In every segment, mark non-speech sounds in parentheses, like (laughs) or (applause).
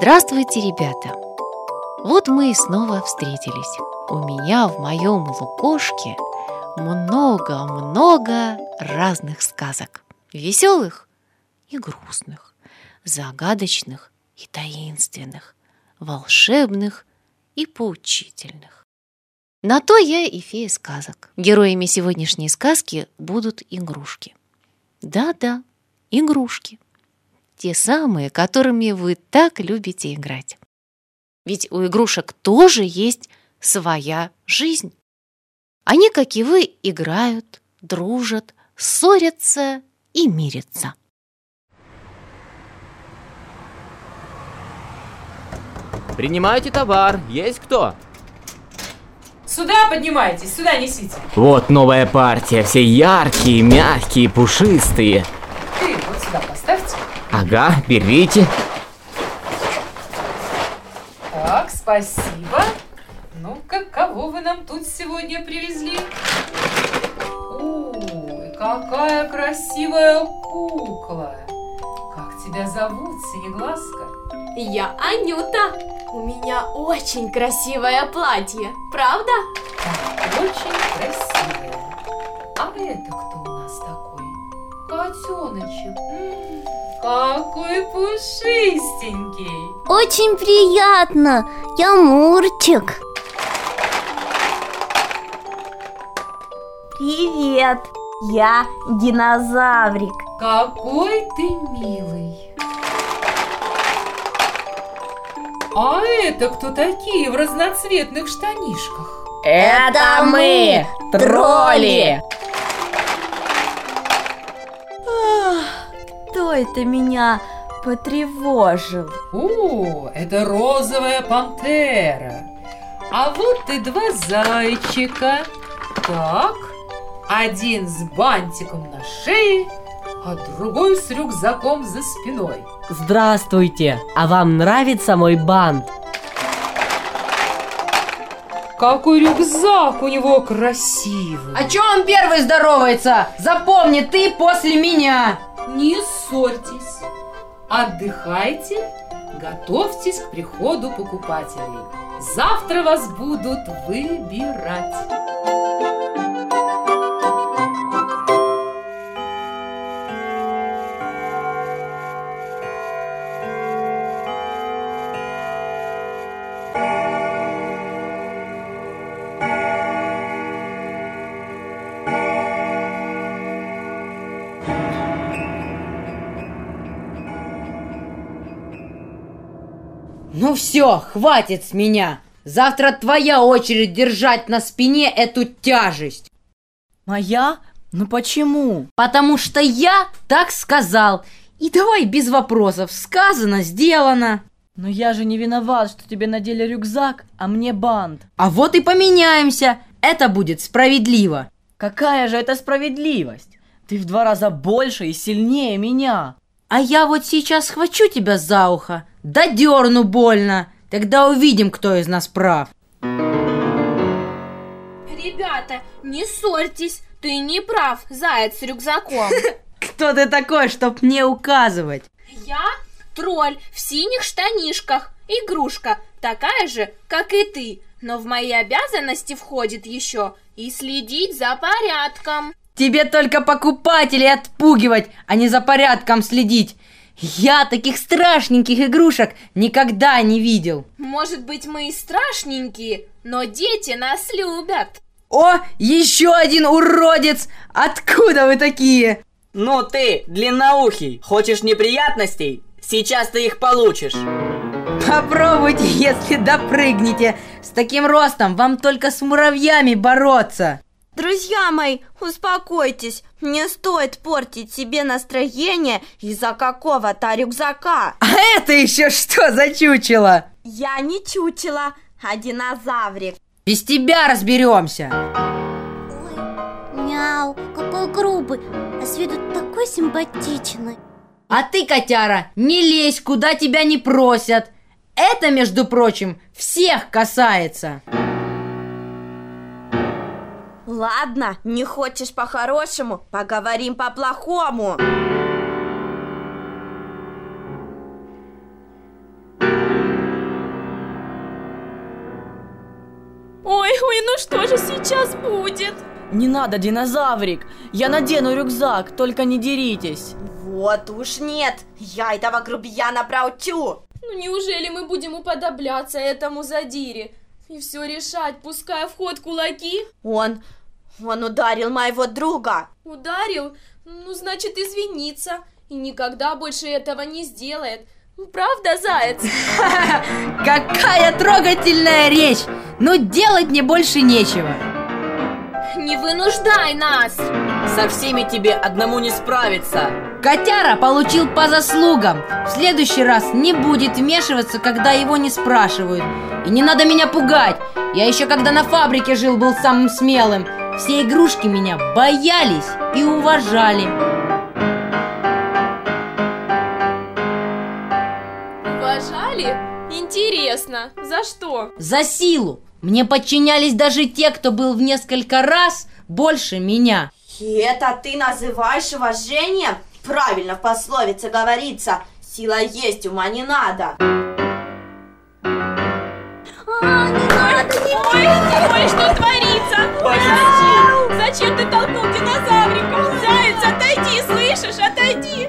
Здравствуйте, ребята! Вот мы и снова встретились. У меня в моем лукошке много-много разных сказок. Веселых и грустных, загадочных и таинственных, волшебных и поучительных. На то я и фея сказок. Героями сегодняшней сказки будут игрушки. Да-да, игрушки. Те самые, которыми вы так любите играть. Ведь у игрушек тоже есть своя жизнь. Они, как и вы, играют, дружат, ссорятся и мирятся. Принимайте товар. Есть кто? Сюда поднимайтесь, сюда несите. Вот новая партия. Все яркие, мягкие, пушистые. Ты вот сюда поставьте. Ага, берите. Так, спасибо. Ну-ка, кого вы нам тут сегодня привезли? Ой, какая красивая кукла. Как тебя зовут, Синеглазка? Я Анюта. У меня очень красивое платье, правда? Так, очень красивая. А это кто у нас такой? Котеночек. М, Какой пушистенький. Очень приятно. Я Мурчик. Привет. Я динозаврик. Какой ты милый. А это кто такие в разноцветных штанишках? Это мы, тролли. Кто это меня потревожил? О, это розовая пантера. А вот и два зайчика. Так, один с бантиком на шее, а другой с рюкзаком за спиной. Здравствуйте! А вам нравится мой бант? Какой рюкзак у него красивый. А чё он первый здоровается? Запомни, ты после меня. Не ссорьтесь, отдыхайте, готовьтесь к приходу покупателей. Завтра вас будут выбирать. Ну все, хватит с меня. Завтра твоя очередь держать на спине эту тяжесть. Моя? Ну почему? Потому что я так сказал. И давай без вопросов. Сказано, сделано. Но я же не виноват, что тебе надели рюкзак, а мне бант. А вот и поменяемся. Это будет справедливо. Какая же это справедливость? Ты в два раза больше и сильнее меня. А я вот сейчас схвачу тебя за ухо, да дерну больно. Тогда увидим, кто из нас прав. Ребята, не ссорьтесь. Ты не прав, заяц с рюкзаком. (laughs) Кто ты такой, чтоб мне указывать? Я тролль в синих штанишках. Игрушка, такая же, как и ты. Но в мои обязанности входит еще и следить за порядком. Тебе только покупателей отпугивать, а не за порядком следить. Я таких страшненьких игрушек никогда не видел. Может быть, мы и страшненькие, но дети нас любят. О, еще один уродец! Откуда вы такие? Ну ты, длинноухий, хочешь неприятностей? Сейчас ты их получишь. Попробуйте, (laughs) если допрыгнете. С таким ростом вам только с муравьями бороться. Друзья мои, успокойтесь. Не стоит портить себе настроение из-за какого-то рюкзака. А это еще что за чучело? Я не чучело, а динозаврик. Без тебя разберемся. Мяу, какой грубый, а с виду такой симпатичный. А ты, котяра, не лезь, куда тебя не просят. Это, между прочим, всех касается. Ладно, не хочешь по-хорошему, поговорим по-плохому. Ой, ой, ну что же сейчас будет? Не надо, динозаврик. Я надену рюкзак, только не деритесь. Вот уж нет. Я этого грубияна проучу. Ну неужели мы будем уподобляться этому задире? И все решать, пуская в ход кулаки? Он он ударил моего друга. Ударил? Ну, значит, извиниться. И никогда больше этого не сделает. Ну, Правда, заяц? (laughs) Какая трогательная речь! Но делать мне больше нечего. Не вынуждай нас! Со всеми тебе одному не справиться. Котяра получил по заслугам. В следующий раз не будет вмешиваться, когда его не спрашивают. И не надо меня пугать. Я еще когда на фабрике жил, был самым смелым. Все игрушки меня боялись и уважали. Уважали? Интересно, за что? За силу. Мне подчинялись даже те, кто был в несколько раз больше меня. И это ты называешь уважением? Правильно в пословице говорится, сила есть, ума не надо. Ой, ой, что творится? Зачем ты толкнул динозаврика? Заяц, отойди, слышишь, отойди!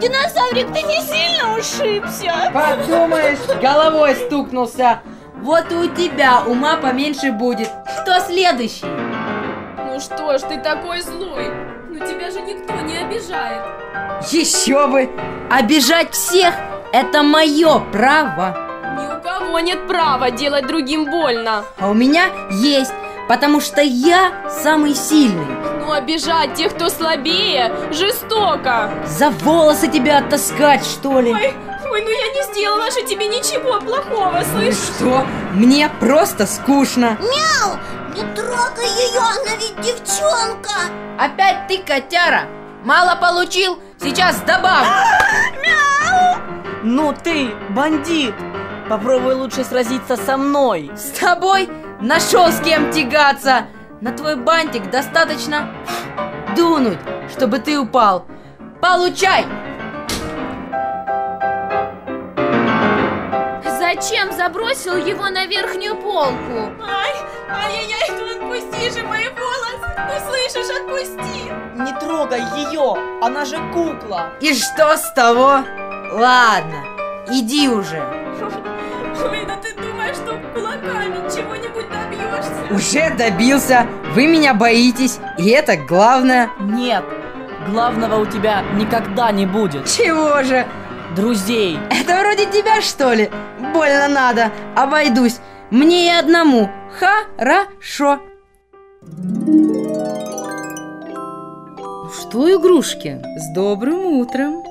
Динозаврик, ты не сильно ушибся? Подумаешь, головой стукнулся. Вот и у тебя ума поменьше будет. Кто следующий? Ну что ж ты такой злой? Ну тебя же никто не обижает. Еще бы! Обижать всех – это мое право. Ни у кого нет права делать другим больно. А у меня есть, потому что я самый сильный. Но обижать тех, кто слабее, жестоко. За волосы тебя оттаскать, что ли? Ой, ой, ну я не сделала же тебе ничего плохого, слышишь? Что? Мне просто скучно. Не трогай ее, она ведь девчонка. Опять ты, котяра. Мало получил, сейчас добавлю. Ну ты, бандит. Попробуй лучше сразиться со мной. С тобой нашел с кем тягаться. На твой бантик достаточно дунуть, чтобы ты упал. Получай! Зачем забросил его на верхнюю полку? Ай, ай-яй-яй, ну отпусти же мои волосы! Ну слышишь, отпусти! Не трогай ее, она же кукла. И что с того? Ладно, иди уже. Ой, да ты думаешь, что кулаками чего-нибудь добьешься? Уже добился. Вы меня боитесь, и это главное. Нет, главного у тебя никогда не будет. Чего же? Друзей. Это вроде тебя, что ли? Больно надо. Обойдусь. Мне и одному. Хорошо. Ну что, игрушки, с добрым утром!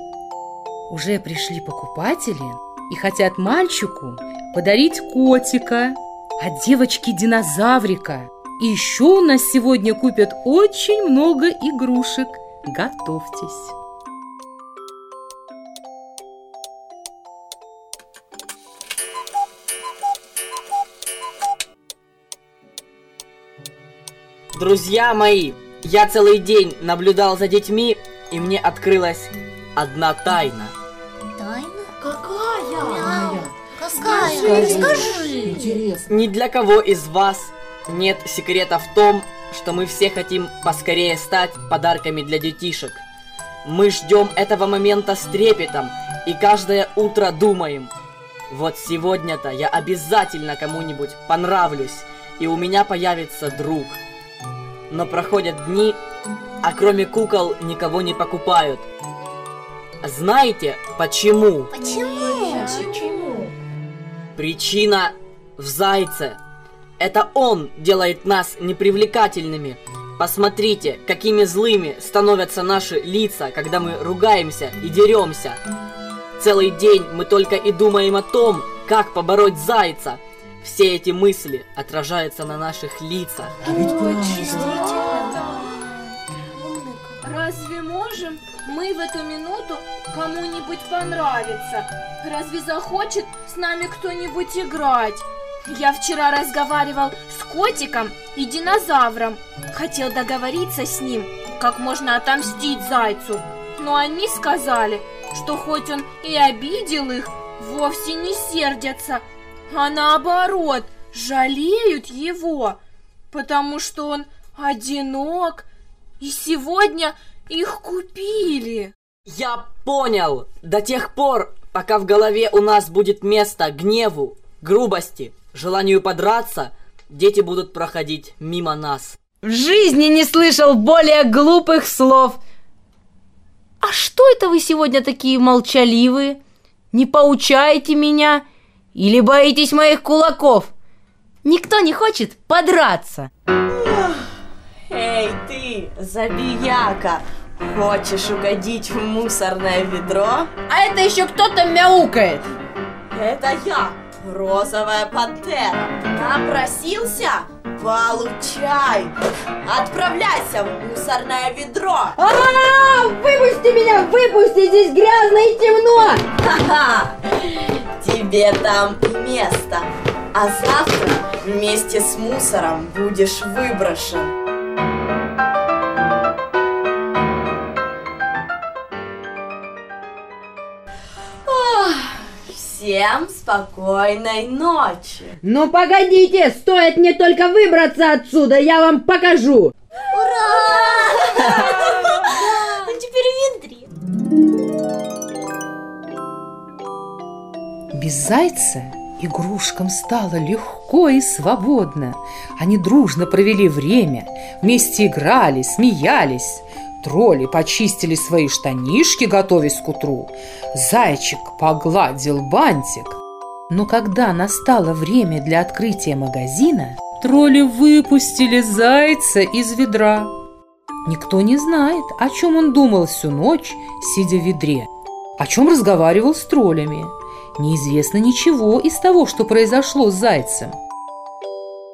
Уже пришли покупатели и хотят мальчику подарить котика, а девочке динозаврика. И еще у нас сегодня купят очень много игрушек. Готовьтесь! Друзья мои, я целый день наблюдал за детьми, и мне открылась одна тайна. Ни для кого из вас нет секрета в том, что мы все хотим поскорее стать подарками для детишек. Мы ждем этого момента с трепетом и каждое утро думаем, вот сегодня-то я обязательно кому-нибудь понравлюсь, и у меня появится друг. Но проходят дни, а кроме кукол никого не покупают. Знаете почему? Причина в зайце. Это он делает нас непривлекательными. Посмотрите, какими злыми становятся наши лица, когда мы ругаемся и деремся. Целый день мы только и думаем о том, как побороть зайца. Все эти мысли отражаются на наших лицах. Разве можем мы в эту минуту кому-нибудь понравиться? Разве захочет с нами кто-нибудь играть? Я вчера разговаривал с котиком и динозавром. Хотел договориться с ним, как можно отомстить зайцу. Но они сказали, что хоть он и обидел их, вовсе не сердятся, а наоборот, жалеют его, потому что он одинок, и сегодня их купили. Я понял. До тех пор, пока в голове у нас будет место гневу, грубости, желанию подраться, дети будут проходить мимо нас. В жизни не слышал более глупых слов. А что это вы сегодня такие молчаливые? Не поучаете меня? Или боитесь моих кулаков? Никто не хочет подраться. Эй, ты, забияка, хочешь угодить в мусорное ведро? А это еще кто-то мяукает. Это я, розовая пантера. Напросился? Получай! Отправляйся в мусорное ведро! А, выпусти меня, выпусти, здесь грязно и темно! Ха-ха! Тебе там и место. А завтра вместе с мусором будешь выброшен. Всем спокойной ночи! Ну погодите, стоит мне только выбраться отсюда, я вам покажу! Ну Без зайца игрушкам стало легко и свободно. Они дружно провели время, вместе играли, смеялись. Тролли почистили свои штанишки, готовясь к утру. Зайчик погладил бантик. Но когда настало время для открытия магазина, тролли выпустили зайца из ведра. Никто не знает, о чем он думал всю ночь, сидя в ведре, о чем разговаривал с троллями. Неизвестно ничего из того, что произошло с зайцем.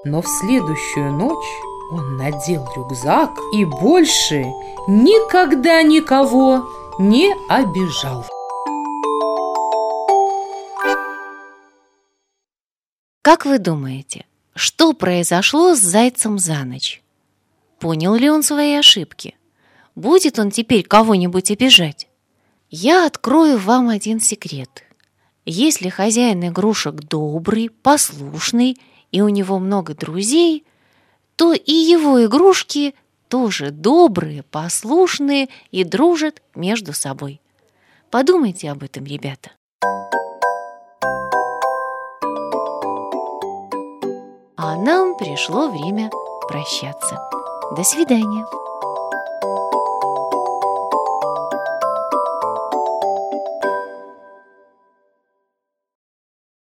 Но в следующую ночь он надел рюкзак и больше никогда никого не обижал. Как вы думаете, что произошло с зайцем за ночь? Понял ли он свои ошибки? Будет он теперь кого-нибудь обижать? Я открою вам один секрет. Если хозяин игрушек добрый, послушный и у него много друзей, то и его игрушки тоже добрые, послушные и дружат между собой. Подумайте об этом, ребята. А нам пришло время прощаться. До свидания.